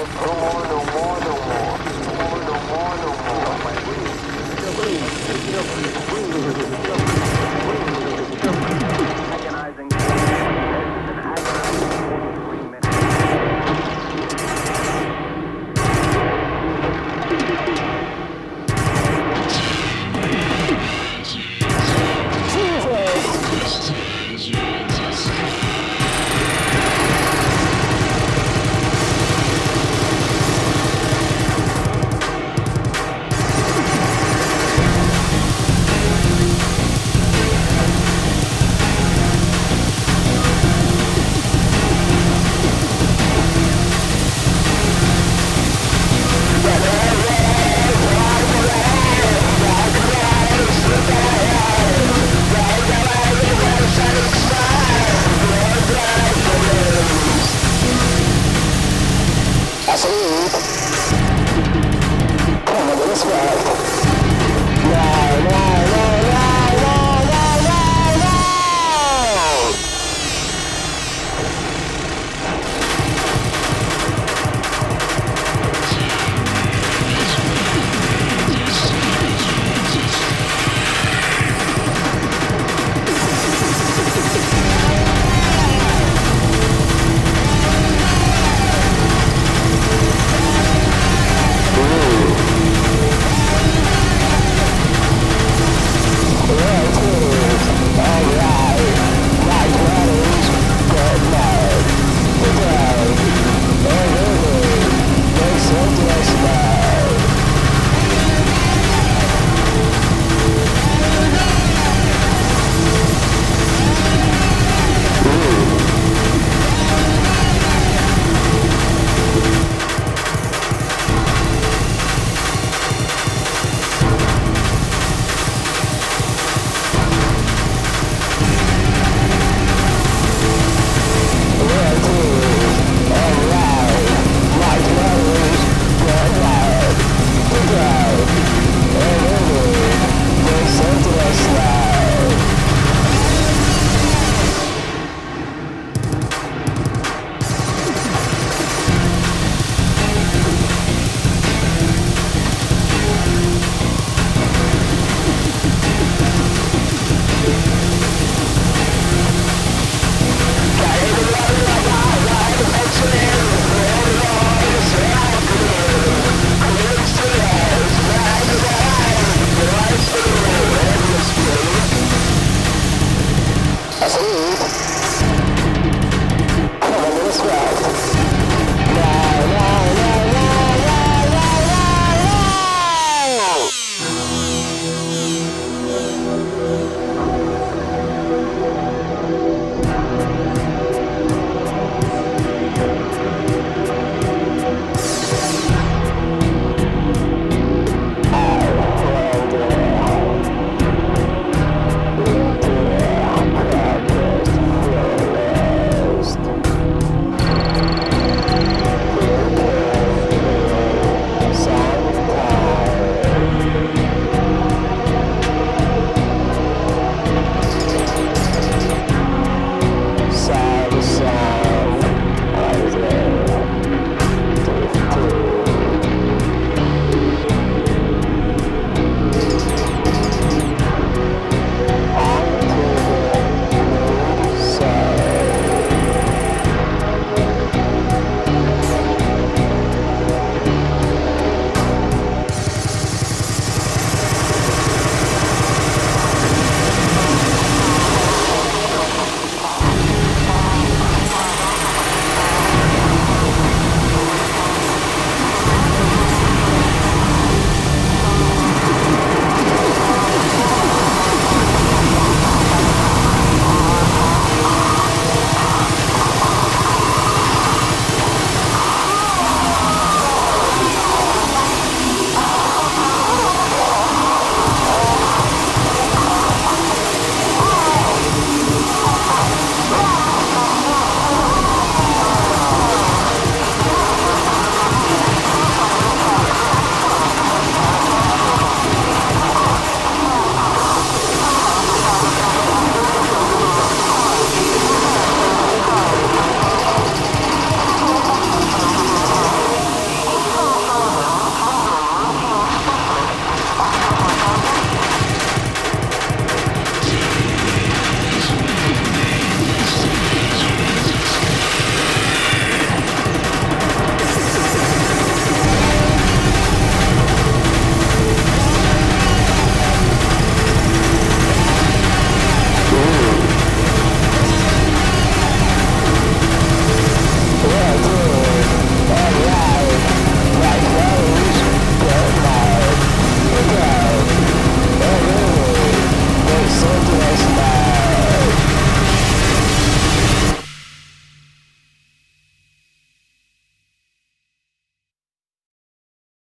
Рум That's right.